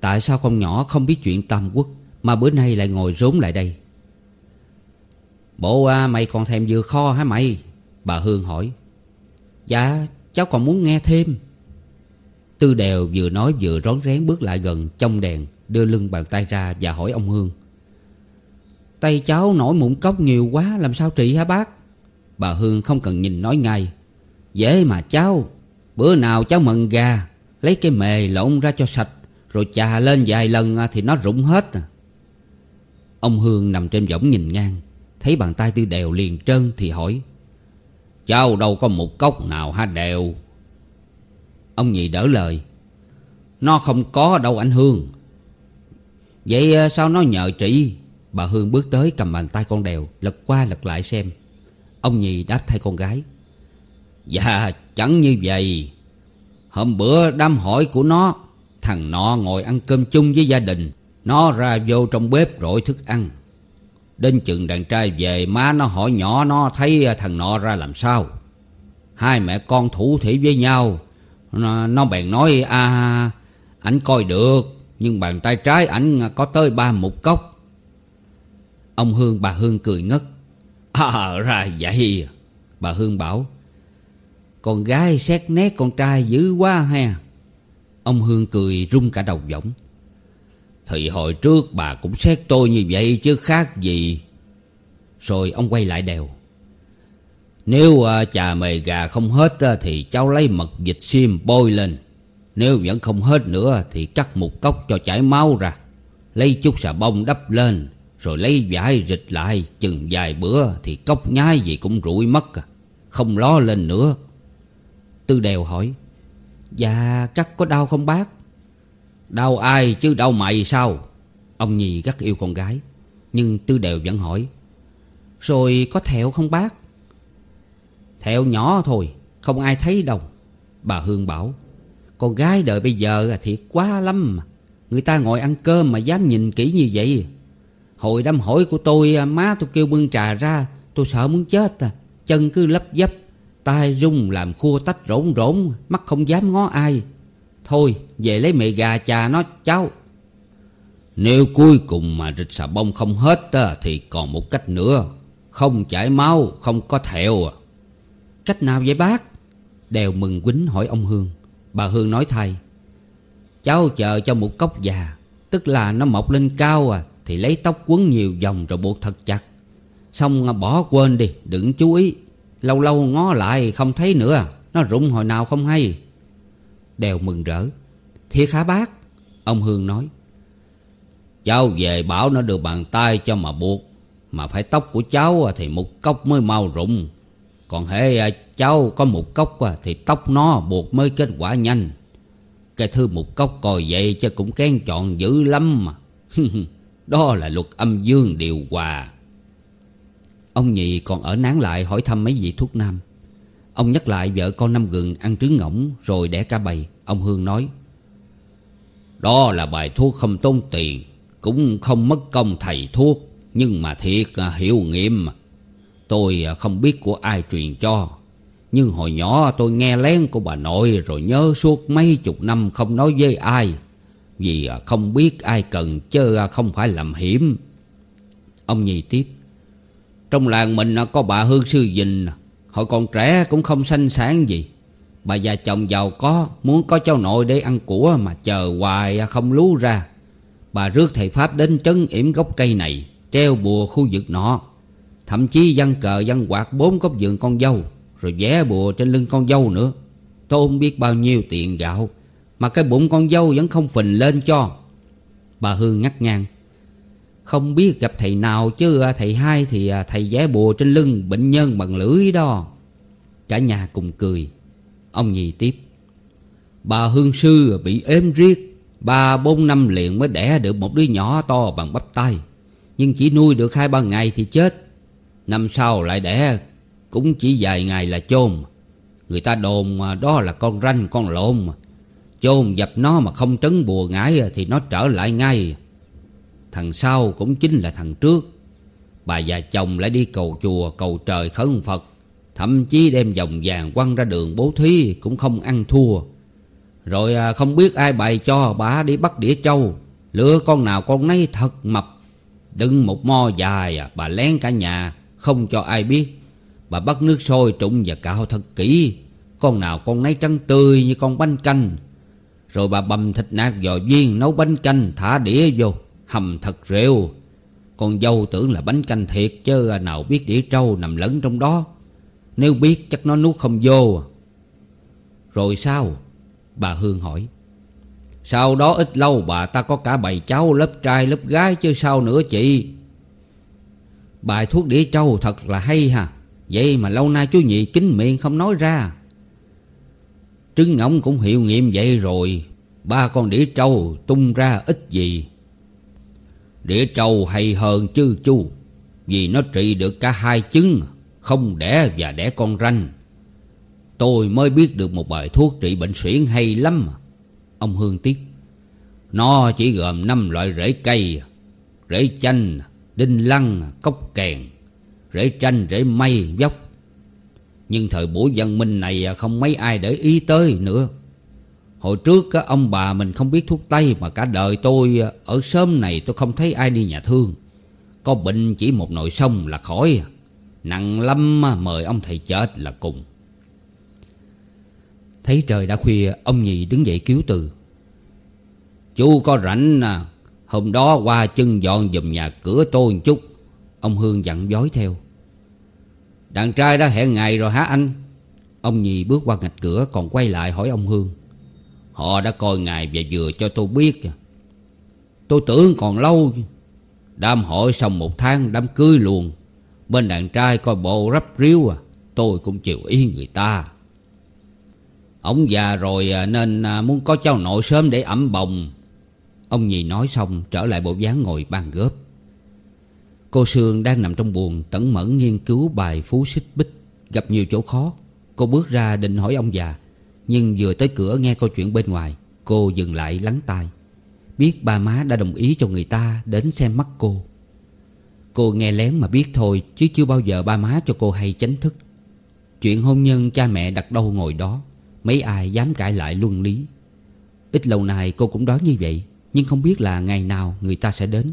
Tại sao con nhỏ không biết chuyện Tam Quốc Mà bữa nay lại ngồi rốn lại đây? Bộ à, mày còn thèm dừa kho hả mày? Bà Hương hỏi. Dạ cháu còn muốn nghe thêm. Tư đèo vừa nói vừa rón rén bước lại gần trong đèn Đưa lưng bàn tay ra và hỏi ông Hương. Tay cháu nổi mụn cốc nhiều quá Làm sao trị hả bác? Bà Hương không cần nhìn nói ngay. Dễ mà cháu Bữa nào cháu mần gà Lấy cái mề lộn ra cho sạch. Rồi chà lên vài lần à, thì nó rụng hết. Ông Hương nằm trên võng nhìn ngang, Thấy bàn tay tư đèo liền trơn, thì hỏi, Cháu đâu có một cốc nào ha đều Ông nhị đỡ lời, Nó không có đâu anh Hương. Vậy à, sao nó nhờ trị Bà Hương bước tới cầm bàn tay con đèo, Lật qua lật lại xem. Ông nhì đáp thay con gái Dạ chẳng như vậy. Hôm bữa đám hỏi của nó Thằng nọ ngồi ăn cơm chung với gia đình. Nó ra vô trong bếp rội thức ăn. Đến chừng đàn trai về má nó hỏi nhỏ nó thấy à, thằng nọ ra làm sao. Hai mẹ con thủ thủy với nhau. Nó, nó bèn nói à Anh coi được Nhưng bàn tay trái ảnh có tới ba một cốc. Ông Hương bà Hương cười ngất. À ra vậy. Bà Hương bảo Con gái xét nét con trai dữ quá ha. Ông Hương cười rung cả đầu võng Thì hồi trước bà cũng xét tôi như vậy chứ khác gì. Rồi ông quay lại đều. Nếu uh, trà mề gà không hết uh, Thì cháu lấy mật dịch xiêm bôi lên. Nếu vẫn không hết nữa Thì cắt một cốc cho chảy máu ra. Lấy chút xà bông đắp lên Rồi lấy vải rịch lại. Chừng vài bữa Thì cốc nhái gì cũng rủi mất à. Không lo lên nữa. Tư đều hỏi Dạ chắc có đau không bác? Đau ai chứ đau mày sao? Ông nhì rất yêu con gái, Nhưng tư đều vẫn hỏi. Rồi có thẹo không bác? Thẹo nhỏ thôi, Không ai thấy đâu. Bà Hương bảo, Con gái đời bây giờ thiệt quá lắm mà. Người ta ngồi ăn cơm mà dám nhìn kỹ như vậy. Hồi đám hỏi của tôi, Má tôi kêu bưng trà ra, Tôi sợ muốn chết à. Chân cứ lấp dấp tay rung làm khua tách rỗn rỗn, Mắt không dám ngó ai. Thôi, về lấy mẹ gà trà nó, cháu. Nếu cuối cùng mà rịch xà bông không hết Thì còn một cách nữa. Không chảy máu, không có thẹo. Cách nào vậy bác? Đèo mừng quýnh hỏi ông Hương. Bà Hương nói thay. Cháu chờ cho một cốc già, Tức là nó mọc lên cao à Thì lấy tóc quấn nhiều vòng rồi buộc thật chặt. Xong à, bỏ quên đi, Đừng chú ý. Lâu lâu ngó lại, không thấy nữa. Nó rụng hồi nào không hay. Đèo mừng rỡ. Thiệt hả bác? Ông Hương nói. Cháu về bảo nó được bàn tay cho mà buộc. Mà phải tóc của cháu à, thì một cốc mới mau rụng. Còn hễ à, cháu có một cốc à, thì tóc nó buộc mới kết quả nhanh. Cái thư một cốc coi vậy chứ cũng kén chọn dữ lắm mà. Đó là luật âm dương điều hòa. Ông nhị còn ở nán lại hỏi thăm mấy vị thuốc nam. Ông nhắc lại vợ con năm gừng ăn trứng ngỗng, Rồi đẻ cả bầy. Ông Hương nói, Đó là bài thuốc không tốn tiền, Cũng không mất công thầy thuốc, Nhưng mà thiệt hiểu nghiệm. Tôi à, không biết của ai truyền cho, Nhưng hồi nhỏ tôi nghe lén của bà nội Rồi nhớ suốt mấy chục năm không nói với ai. Vì à, không biết ai cần chứ à, không phải làm hiểm. Ông nhì tiếp trong làng mình có bà Hương Sư Dình. Hồi còn trẻ cũng không xanh sáng gì. Bà già chồng giàu có, Muốn có cháu nội để ăn của Mà chờ hoài không lú ra. Bà rước thầy Pháp đến chấn yểm gốc cây này, Treo bùa khu vực nọ. Thậm chí văn cờ, văn quạt, bốn góc vườn con dâu, Rồi vẽ bùa trên lưng con dâu nữa. Tôi không biết bao nhiêu tiền gạo, Mà cái bụng con dâu vẫn không phình lên cho. Bà Hương ngắt ngang không biết gặp thầy nào chứ à, thầy hai thì à, thầy vẽ bùa trên lưng, bệnh nhân bằng lưỡi đó. Cả nhà cùng cười. Ông nhì tiếp. Bà Hương Sư bị êm riết. Ba, bốn, năm liền mới đẻ được một đứa nhỏ to bằng bắp tay. Nhưng chỉ nuôi được hai, ba ngày thì chết. Năm sau lại đẻ, Cũng chỉ vài ngày là chôn. Người ta đồn à, đó là con ranh, con lộn. Chôn dập nó mà không trấn bùa ngải Thì nó trở lại ngay. Thằng sau cũng chính là thằng trước. Bà già chồng lại đi cầu chùa cầu trời khấn Phật. Thậm chí đem vòng vàng quăng ra đường bố thí cũng không ăn thua. Rồi à, không biết ai bày cho bà đi bắt đĩa trâu Lựa con nào con nấy thật mập. Đừng một mo dài à, bà lén cả nhà Không cho ai biết. Bà bắt nước sôi trụng và cạo thật kỹ. Con nào con nấy trắng tươi như con bánh canh. Rồi bà bầm thịt nạc giò viên nấu bánh canh thả đĩa vô hầm thật rượu Con dâu tưởng là bánh canh thiệt chứ à, nào biết đĩa trâu nằm lẫn trong đó. Nếu biết chắc nó nuốt không vô. Rồi sao? Bà Hương hỏi. Sau đó ít lâu bà ta có cả bầy cháu lớp trai lớp gái chứ sao nữa chị? Bài thuốc đĩa trâu thật là hay ha. Vậy mà lâu nay chú nhị kín miệng không nói ra. Trứng ngỗng cũng hiệu nghiệm vậy rồi. Ba con đĩa trâu tung ra ít gì? Đĩa trâu hay hơn chứ chu Vì nó trị được cả hai chứng Không đẻ và đẻ con ranh. Tôi mới biết được một bài thuốc trị bệnh suyễn hay lắm Ông Hương tiếp Nó chỉ gồm năm loại rễ cây Rễ chanh, đinh lăng, cốc kèn Rễ chanh, rễ mây, dốc. Nhưng thời buổi văn minh này không mấy ai để ý tới nữa. Hồi trước ông bà mình không biết thuốc Tây Mà cả đời tôi ở sớm này tôi không thấy ai đi nhà thương. Có bệnh chỉ một nồi sông là khỏi. Nặng lắm mời ông thầy chết là cùng. Thấy trời đã khuya, Ông nhị đứng dậy cứu từ. Chú có rảnh à Hôm đó qua chân dọn dùm nhà cửa tôi một chút. Ông Hương dặn dối theo. Đàn trai đã hẹn ngày rồi hả anh? Ông nhì bước qua ngạch cửa, còn quay lại hỏi ông Hương. Họ đã coi ngày và vừa cho tôi biết. Tôi tưởng còn lâu. Đám hỏi xong một tháng đám cưới luôn. Bên đàn trai coi bộ rắp riếu à Tôi cũng chịu ý người ta. Ông già rồi à, nên à, muốn có cháu nội sớm để ẩm bồng. Ông nhì nói xong, trở lại bộ dáng ngồi bàn góp. Cô Sương đang nằm trong buồn tẩn mẫn nghiên cứu bài phú xích bích. Gặp nhiều chỗ khó. Cô bước ra định hỏi ông già nhưng vừa tới cửa nghe câu chuyện bên ngoài, Cô dừng lại lắng tai. Biết ba má đã đồng ý cho người ta đến xem mắt cô. Cô nghe lén mà biết thôi, Chứ chưa bao giờ ba má cho cô hay chánh thức. Chuyện hôn nhân cha mẹ đặt đâu ngồi đó, Mấy ai dám cãi lại luân lý. Ít lâu nay cô cũng đoán như vậy, Nhưng không biết là ngày nào người ta sẽ đến.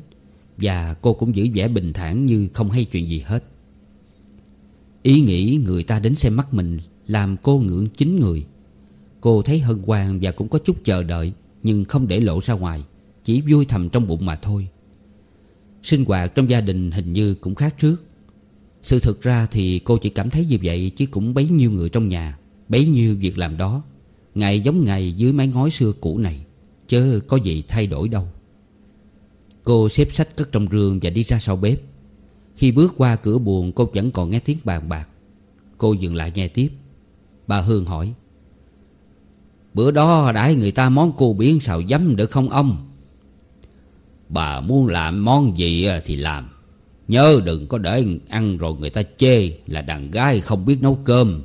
Và cô cũng giữ vẻ bình thản như không hay chuyện gì hết. Ý nghĩ người ta đến xem mắt mình Làm cô ngưỡng chính người. Cô thấy hân hoan và cũng có chút chờ đợi, Nhưng không để lộ ra ngoài, Chỉ vui thầm trong bụng mà thôi. Sinh hoạt trong gia đình hình như cũng khác trước. Sự thực ra thì cô chỉ cảm thấy như vậy Chứ cũng bấy nhiêu người trong nhà, Bấy nhiêu việc làm đó. Ngày giống ngày dưới mái ngói xưa cũ này, Chớ có gì thay đổi đâu. Cô xếp sách cất trong rương và đi ra sau bếp. Khi bước qua cửa buồn cô vẫn còn nghe tiếng bàn bạc. Cô dừng lại nghe tiếp. Bà Hương hỏi Bữa đó đãi người ta món cua biển xào giấm được không ông? Bà muốn làm món gì thì làm. Nhớ đừng có để ăn rồi người ta chê Là đàn gái không biết nấu cơm.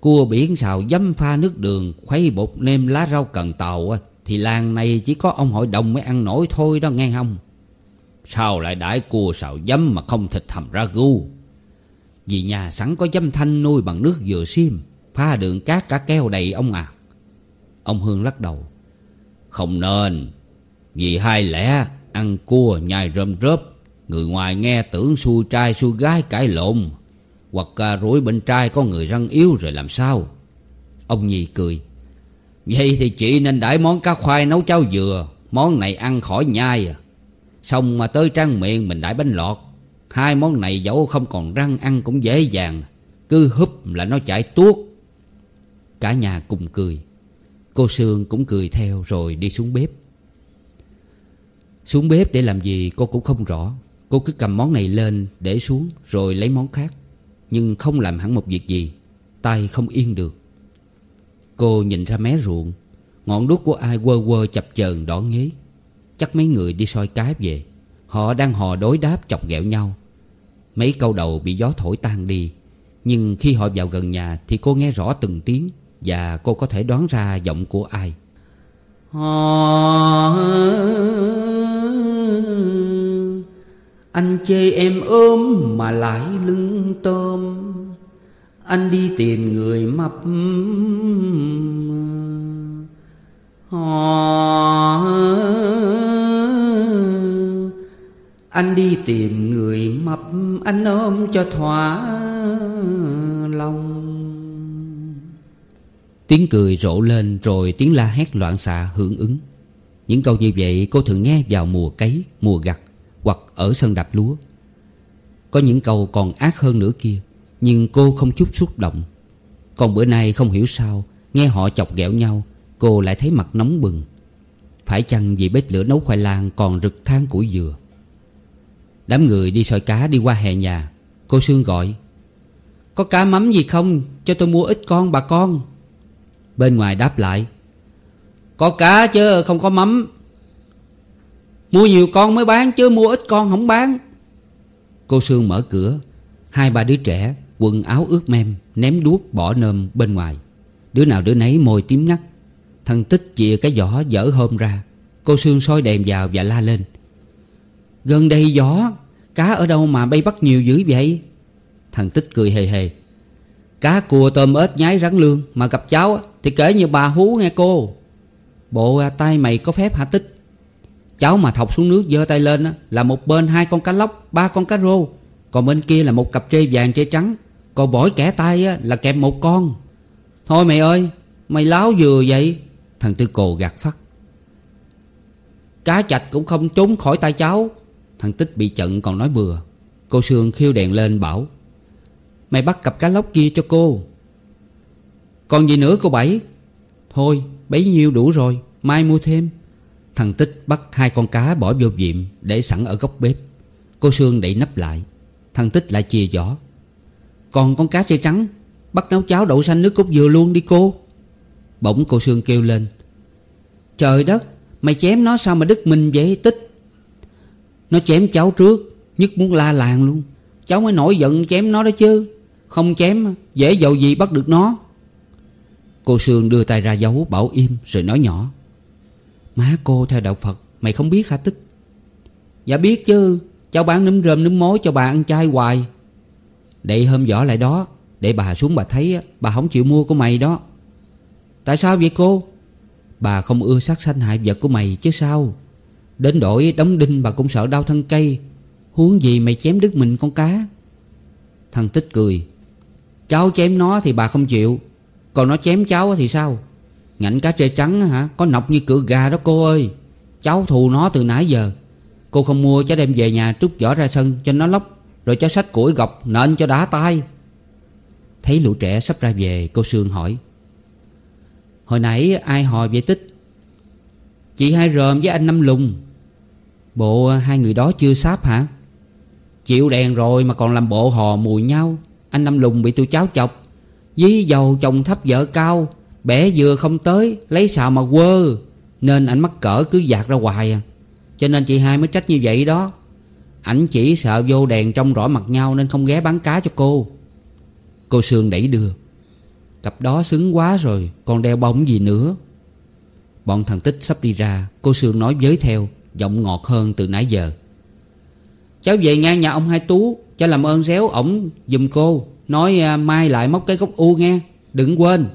Cua biển xào dấm pha nước đường, Khuấy bột nêm lá rau cần tàu Thì làng này chỉ có ông hội đồng mới ăn nổi thôi đó, nghe không? Sao lại đãi cua xào dấm mà không thịt hầm ra gu? Vì nhà sẵn có dấm thanh nuôi bằng nước dừa xiêm Pha đường cát cả keo đầy ông à. Ông Hương lắc đầu. Không nên. Vì hai lẽ ăn cua nhai rơm rớp Người ngoài nghe tưởng xui trai xui gái cãi lộn Hoặc à, rủi bên trai có người răng yếu rồi làm sao? Ông Nhi cười. Vậy thì chị nên đãi món cá khoai nấu cháo dừa Món này ăn khỏi nhai à. Xong mà tới trang miệng mình đãi bánh lọt. Hai món này dẫu không còn răng ăn cũng dễ dàng Cứ húp là nó chảy tuốt. Cả nhà cùng cười. Cô Sương cũng cười theo rồi đi xuống bếp. Xuống bếp để làm gì cô cũng không rõ. Cô cứ cầm món này lên để xuống rồi lấy món khác. Nhưng không làm hẳn một việc gì, Tay không yên được. Cô nhìn ra mé ruộng, Ngọn đuốc của ai quơ quơ chập chờn đỏ nghế Chắc mấy người đi soi cá về, Họ đang hò đối đáp chọc ghẹo nhau. Mấy câu đầu bị gió thổi tan đi, Nhưng khi họ vào gần nhà Thì cô nghe rõ từng tiếng. Và cô có thể đoán ra giọng của ai? Anh chê em ốm mà lại lưng tôm. Anh đi tìm người mập. Anh đi tìm người mập. Anh ôm cho thỏa. Tiếng cười rộ lên rồi tiếng la hét loạn xạ hưởng ứng. Những câu như vậy cô thường nghe vào mùa cấy, mùa gặt Hoặc ở sân đạp lúa. Có những câu còn ác hơn nữa kia Nhưng cô không chút xúc động. Còn bữa nay không hiểu sao Nghe họ chọc ghẹo nhau Cô lại thấy mặt nóng bừng. Phải chăng vì bếp lửa nấu khoai lang còn rực than củi dừa? Đám người đi soi cá đi qua hè nhà Cô Sương gọi Có cá mắm gì không? Cho tôi mua ít con bà con. Bên ngoài đáp lại, Có cá chứ, không có mắm. Mua nhiều con mới bán chứ, mua ít con không bán. Cô Sương mở cửa. Hai ba đứa trẻ Quần áo ướt mem Ném đuốc bỏ nơm bên ngoài. Đứa nào đứa nấy môi tím ngắt. Thằng Tích chìa cái giỏ dở hôm ra. Cô Sương soi đèn vào và la lên, Gần đây gió, Cá ở đâu mà bay bắt nhiều dữ vậy? Thằng Tích cười hề hề, Cá cua tôm ếch nhái rắn lương Mà gặp cháu thì kể như bà hú nghe cô. Bộ à, tay mày có phép hả tích? Cháu mà thọc xuống nước giơ tay lên á, Là một bên hai con cá lóc Ba con cá rô. Còn bên kia là một cặp trê vàng trê trắng. Còn bỏi kẻ tay á, là kẹp một con. Thôi mày ơi Mày láo vừa vậy. Thằng Tư Cồ gạt phát Cá chạch cũng không trốn khỏi tay cháu. Thằng Tích bị chận còn nói bừa. Cô Sương khiêu đèn lên bảo Mày bắt cặp cá lóc kia cho cô. Còn gì nữa cô Bảy? Thôi, bấy nhiêu đủ rồi, Mai mua thêm. Thằng Tích bắt hai con cá bỏ vô diệm Để sẵn ở góc bếp. Cô Sương đậy nắp lại. Thằng Tích lại chia giỏ. Còn con cá trê trắng, Bắt nấu cháo đậu xanh nước cốt dừa luôn đi cô. Bỗng cô Sương kêu lên. Trời đất, Mày chém nó sao mà đứt mình vậy, tích? Nó chém cháu trước, Nhất muốn la làng luôn. Cháu mới nổi giận chém nó đó chứ. Không chém, dễ dầu gì bắt được nó. Cô Sương đưa tay ra dấu bảo im Rồi nói nhỏ. Má cô theo đạo Phật, Mày không biết hả tích Dạ biết chứ, Cháu bán nấm rơm nấm mối cho bà ăn chay hoài. Để hôm vỏ lại đó, Để bà xuống bà thấy Bà không chịu mua của mày đó. Tại sao vậy cô? Bà không ưa sát sanh hại vật của mày chứ sao? Đến đổi đóng đinh bà cũng sợ đau thân cây. Huống gì mày chém đứt mình con cá? Thằng Tích cười. Cháu chém nó thì bà không chịu. Còn nó chém cháu thì sao? Ngạnh cá trê trắng hả? Có nọc như cửa gà đó cô ơi. Cháu thù nó từ nãy giờ. Cô không mua, cháu đem về nhà trút vỏ ra sân cho nó lóc, Rồi cháu sách củi gọc nện cho đã tay. Thấy lũ trẻ sắp ra về, Cô Sương hỏi. Hồi nãy ai hò về tích? Chị hai rờm với anh Năm Lùng. Bộ hai người đó chưa sáp hả? Chịu đèn rồi mà còn làm bộ hò mùi nhau. Anh Năm Lùng bị tụi cháu chọc. Dí dầu chồng thấp vợ cao, Bẻ vừa không tới, Lấy xào mà quơ. Nên ảnh mắc cỡ cứ dạt ra hoài à. Cho nên chị hai mới trách như vậy đó. Ảnh chỉ sợ vô đèn trong rõ mặt nhau Nên không ghé bán cá cho cô. Cô Sương đẩy đưa. Cặp đó xứng quá rồi, Còn đeo bóng gì nữa. Bọn thằng Tích sắp đi ra, Cô Sương nói với theo, Giọng ngọt hơn từ nãy giờ. Cháu về ngang nhà ông Hai Tú, Cho làm ơn réo ổng giùm cô. Nói à, mai lại móc cái gốc u nghe. Đừng quên.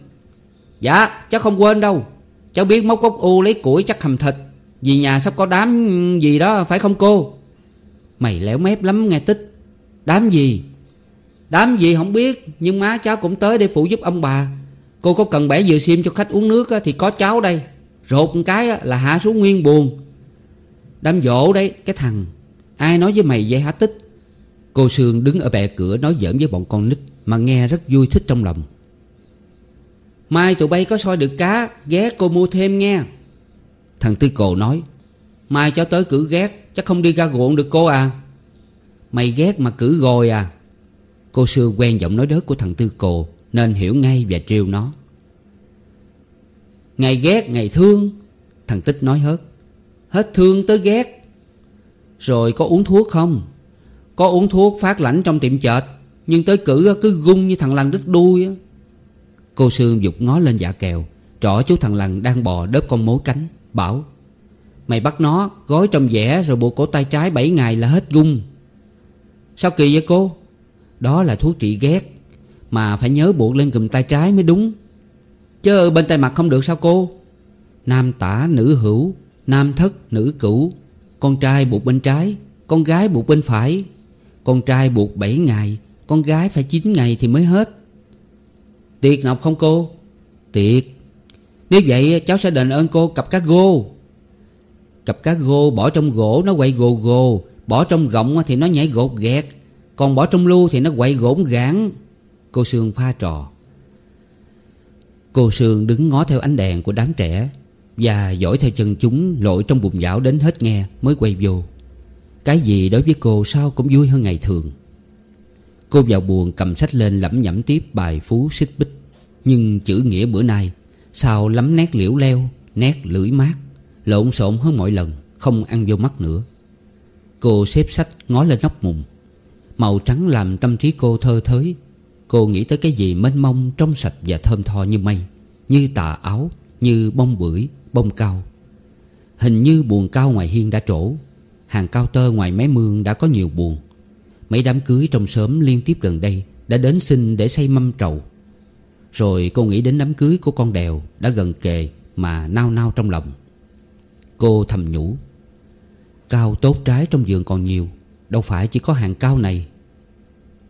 Dạ cháu không quên đâu. Cháu biết móc gốc u lấy củi chắc hầm thịt. Vì nhà sắp có đám gì đó, phải không cô? Mày lẻo mép lắm nghe tích. Đám gì? Đám gì không biết, Nhưng má cháu cũng tới để phụ giúp ông bà. Cô có cần bẻ dừa xiêm cho khách uống nước Thì có cháu đây. Rột một cái là hạ xuống nguyên buồn. Đám dỗ đấy, cái thằng, Ai nói với mày vậy hả tích? Cô Sương đứng ở bè cửa nói giỡn với bọn con nít Mà nghe rất vui thích trong lòng. Mai tụi bay có soi được cá, Ghé cô mua thêm nghe. Thằng Tư Cồ nói, Mai cháu tới cử ghét, Chắc không đi ra ruộng được cô à. Mày ghét mà cử rồi à? Cô Sương quen giọng nói đớt của thằng Tư Cồ, Nên hiểu ngay và trêu nó. Ngày ghét, ngày thương, Thằng Tích nói hết Hết thương tới ghét. Rồi có uống thuốc không? Có uống thuốc phát lãnh trong tiệm chợt Nhưng tới cử cứ gung như thằng lằn đứt đuôi Cô Sương dục ngó lên dạ kèo, Trỏ chú thằng lằn đang bò đớp con mối cánh, Bảo, Mày bắt nó gói trong vẽ rồi buộc cổ tay trái 7 ngày là hết gung Sao kỳ vậy cô? Đó là thuốc trị ghét, Mà phải nhớ buộc lên cùm tay trái mới đúng. Chứ bên tay mặt không được sao cô? Nam tả nữ hữu, Nam thất nữ cửu, Con trai buộc bên trái, Con gái buộc bên phải. Con trai buộc 7 ngày Con gái phải 9 ngày thì mới hết. Tiệc nọc không cô? Tiệc Nếu vậy cháu sẽ đền ơn cô cặp cá gô. Cặp cá gô bỏ trong gỗ nó quậy gồ gồ. Bỏ trong gọng thì nó nhảy gột gẹt, Còn bỏ trong lưu thì nó quậy gỗn gãn Cô Sương pha trò. Cô Sương đứng ngó theo ánh đèn của đám trẻ Và dõi theo chân chúng lội trong bùn dạo đến hết nghe mới quay vô. Cái gì đối với cô sao cũng vui hơn ngày thường. Cô vào buồn cầm sách lên lẩm nhẩm tiếp bài phú xích bích. Nhưng chữ nghĩa bữa nay Sao lắm nét liễu leo Nét lưỡi mát Lộn xộn hơn mọi lần Không ăn vô mắt nữa. Cô xếp sách ngó lên nóc mùng. Màu trắng làm tâm trí cô thơ thới. Cô nghĩ tới cái gì mênh mông trong sạch và thơm tho như mây Như tà áo Như bông bưởi, bông cao. Hình như buồn cao ngoài hiên đã trổ. Hàng cao tơ ngoài mé mương đã có nhiều buồn. Mấy đám cưới trong sớm liên tiếp gần đây Đã đến xin để xây mâm trầu. Rồi cô nghĩ đến đám cưới của con đèo Đã gần kề mà nao nao trong lòng. Cô thầm nhủ, Cao tốt trái trong vườn còn nhiều, Đâu phải chỉ có hàng cao này.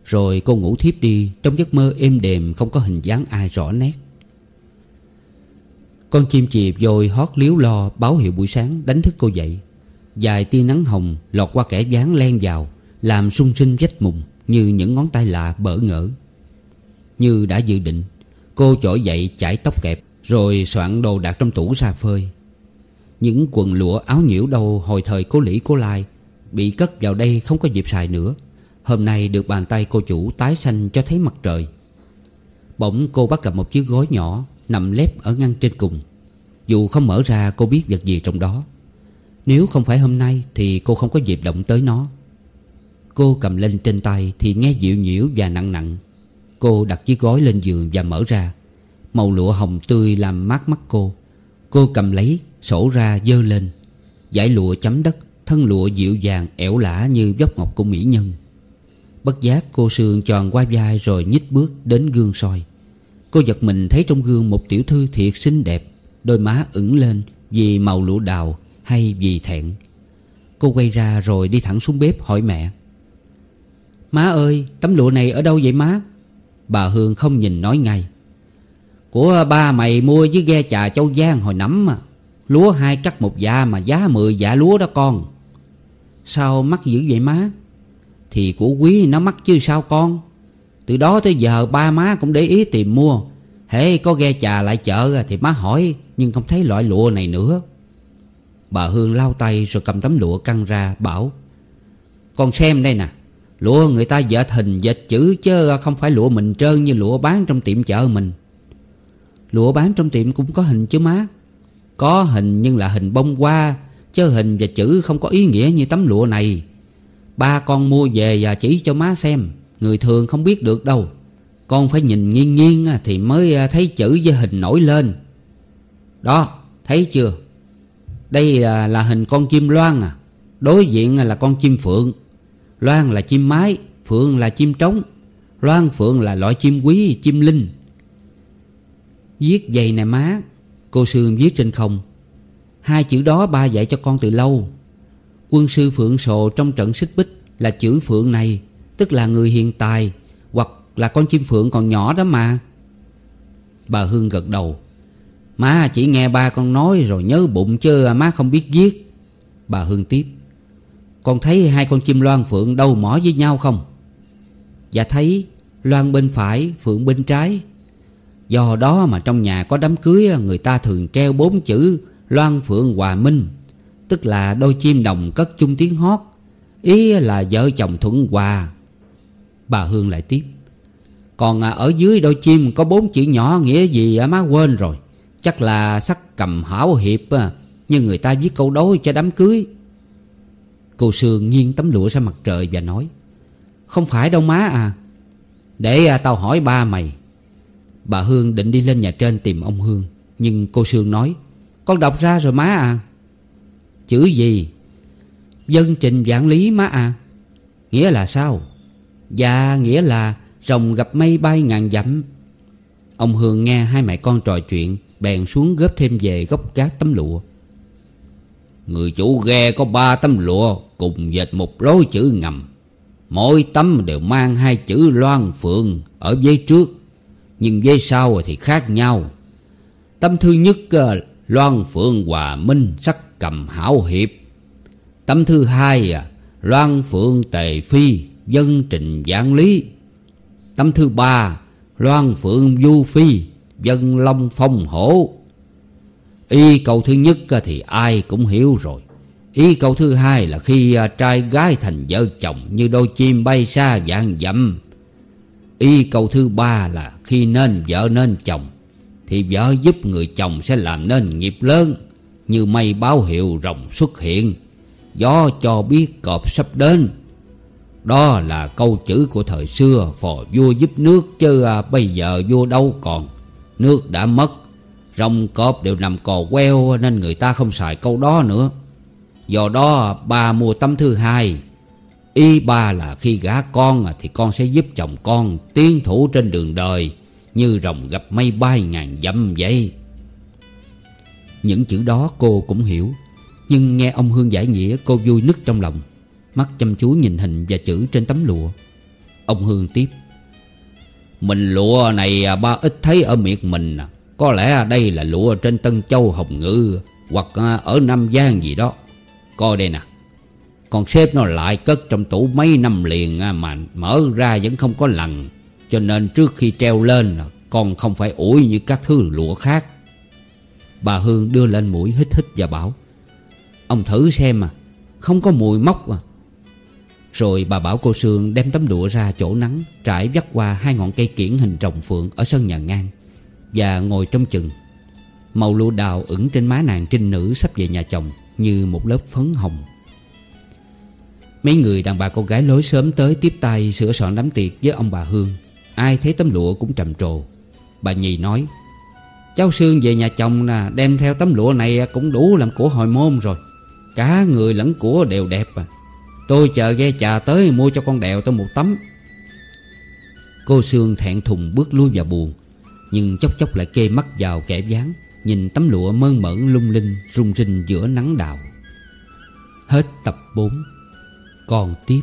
Rồi cô ngủ thiếp đi, Trong giấc mơ êm đềm Không có hình dáng ai rõ nét. Con chim chìa dồi hót liếu lo Báo hiệu buổi sáng đánh thức cô dậy. Dài tia nắng hồng lọt qua kẻ dáng len vào, Làm sung sinh vách mùng Như những ngón tay lạ bỡ ngỡ. Như đã dự định, Cô trỗi dậy chải tóc kẹp, Rồi soạn đồ đạc trong tủ ra phơi. Những quần lụa áo nhiễu đâu Hồi thời cô lĩ cô lai Bị cất vào đây không có dịp xài nữa. Hôm nay được bàn tay cô chủ tái xanh cho thấy mặt trời. Bỗng cô bắt gặp một chiếc gối nhỏ Nằm lép ở ngăn trên cùng. Dù không mở ra, cô biết vật gì trong đó. Nếu không phải hôm nay Thì cô không có dịp động tới nó. Cô cầm lên trên tay Thì nghe dịu nhiễu và nặng nặng. Cô đặt chiếc gói lên giường và mở ra. Màu lụa hồng tươi làm mát mắt cô. Cô cầm lấy, Sổ ra, dơ lên. Giải lụa chấm đất, Thân lụa dịu dàng, ẻo lả như dốc ngọc của mỹ nhân. Bất giác cô sườn tròn qua vai Rồi nhích bước đến gương soi. Cô giật mình thấy trong gương một tiểu thư thiệt xinh đẹp, Đôi má ửng lên Vì màu lụa đào hay vì thẹn? Cô quay ra rồi đi thẳng xuống bếp hỏi mẹ. Má ơi, tấm lụa này ở đâu vậy má? Bà Hương không nhìn nói ngay. Của ba mày mua với ghe trà châu Giang hồi nắm mà. Lúa hai cắt một dạ mà giá mười dạ lúa đó con. Sao mắc dữ vậy má? Thì của quý nó mắc chứ sao con? Từ đó tới giờ ba má cũng để ý tìm mua. Hễ có ghe trà lại chợ thì má hỏi, Nhưng không thấy loại lụa này nữa. Bà Hương lau tay rồi cầm tấm lụa căng ra, bảo, Con xem đây nè, Lụa người ta dệt hình dệt chữ Chứ không phải lụa mình trơn như lụa bán trong tiệm chợ mình. Lụa bán trong tiệm cũng có hình chứ má. Có hình nhưng là hình bông hoa, Chứ hình và chữ không có ý nghĩa như tấm lụa này. Ba con mua về và chỉ cho má xem, Người thường không biết được đâu. Con phải nhìn nghiêng nghiêng thì mới à, thấy chữ với hình nổi lên. Đó, thấy chưa? Đây là, là hình con chim loan à. Đối diện là con chim phượng. Loan là chim mái Phượng là chim trống. Loan phượng là loại chim quý chim linh. Viết dày nè má Cô Sương viết trên không. Hai chữ đó ba dạy cho con từ lâu. Quân sư Phượng Sồ trong trận xích bích Là chữ Phượng này Tức là người hiện tài Hoặc là con chim Phượng còn nhỏ đó mà. Bà Hương gật đầu. Má chỉ nghe ba con nói rồi nhớ bụng chứ, má không biết viết. Bà Hương tiếp, con thấy hai con chim loan phượng đâu mỏ với nhau không? Dạ thấy, Loan bên phải, phượng bên trái. Do đó mà trong nhà có đám cưới, Người ta thường treo bốn chữ Loan phượng hòa minh, Tức là đôi chim đồng cất chung tiếng hót, Ý là vợ chồng thuận hòa. Bà Hương lại tiếp, Còn à, ở dưới đôi chim có bốn chữ nhỏ nghĩa gì à, má quên rồi. Chắc là sắc cầm hảo hiệp Nhưng người ta viết câu đối cho đám cưới. Cô Sương nghiêng tấm lụa ra mặt trời và nói Không phải đâu má à. Để à, tao hỏi ba mày. Bà Hương định đi lên nhà trên tìm ông Hương Nhưng cô Sương nói Con đọc ra rồi má à. Chữ gì? Dân trình vạn lý má à. Nghĩa là sao? Dạ nghĩa là Rồng gặp mây bay ngàn dặm. Ông Hương nghe hai mẹ con trò chuyện Bèn xuống góp thêm về gốc các tấm lụa. Người chủ ghe có ba tấm lụa Cùng dệt một lối chữ ngầm. Mỗi tấm đều mang hai chữ loan phượng Ở dây trước, Nhưng dây sau thì khác nhau. Tấm thứ nhất ờ, Loan phượng hòa minh sắc cầm hảo hiệp. Tấm thứ hai ờ, Loan phượng tề phi Dân trình giảng lý. Tấm thứ ba, Loan phượng du phi Dân long phong hổ. Y câu thứ nhất thì ai cũng hiểu rồi. Ý câu thứ hai là khi à, trai gái thành vợ chồng Như đôi chim bay xa vạn dặm. Ý câu thứ ba là khi nên vợ nên chồng, Thì vợ giúp người chồng sẽ làm nên nghiệp lớn, Như mây báo hiệu rồng xuất hiện. Gió cho biết cọp sắp đến. Đó là câu chữ của thời xưa, Phò vua giúp nước chứ à, bây giờ vua đâu còn? Nước đã mất. Rồng cọp đều nằm cò queo, Nên người ta không xài câu đó nữa. Do đó bà mua tấm thứ hai. Ý ba là khi gả con à, thì con sẽ giúp chồng con tiến thủ trên đường đời, Như rồng gặp mây bay ngàn dặm vậy. Những chữ đó cô cũng hiểu, Nhưng nghe ông Hương giải nghĩa, cô vui nức trong lòng. Mắt chăm chú nhìn hình và chữ trên tấm lụa. Ông Hương tiếp. Mình lụa này à, ba ít thấy ở miệng mình. Có lẽ đây là lụa trên Tân Châu Hồng Ngự, Hoặc à, ở Nam Giang gì đó. Coi đây nè. Còn xếp nó lại cất trong tủ mấy năm liền à, Mà mở ra vẫn không có lần. Cho nên trước khi treo lên Con không phải ủi như các thứ lụa khác. Bà Hương đưa lên mũi hít hít và bảo, Ông thử xem mà Không có mùi mốc à. Rồi bà bảo cô Sương đem tấm lụa ra chỗ nắng, Trải vắt qua hai ngọn cây kiển hình rồng phượng Ở sân nhà ngang Và ngồi trong chừng. Màu lụa đào ửng trên má nàng trinh nữ sắp về nhà chồng Như một lớp phấn hồng. Mấy người đàn bà con gái lối sớm tới tiếp tay sửa soạn đám tiệc với ông bà Hương. Ai thấy tấm lụa cũng trầm trồ. Bà Nhì nói, Cháu Sương về nhà chồng nè, Đem theo tấm lụa này cũng đủ làm của hồi môn rồi. Cả người lẫn của đều đẹp à. Tôi chờ ghe trà tới mua cho con đèo tôi một tấm. Cô Sương thẹn thùng bước lui vào buồn Nhưng chốc chốc lại kê mắt vào kẻ dáng Nhìn tấm lụa mơn mởn lung linh Rung rinh giữa nắng đào. Hết tập 4 Còn tiếp.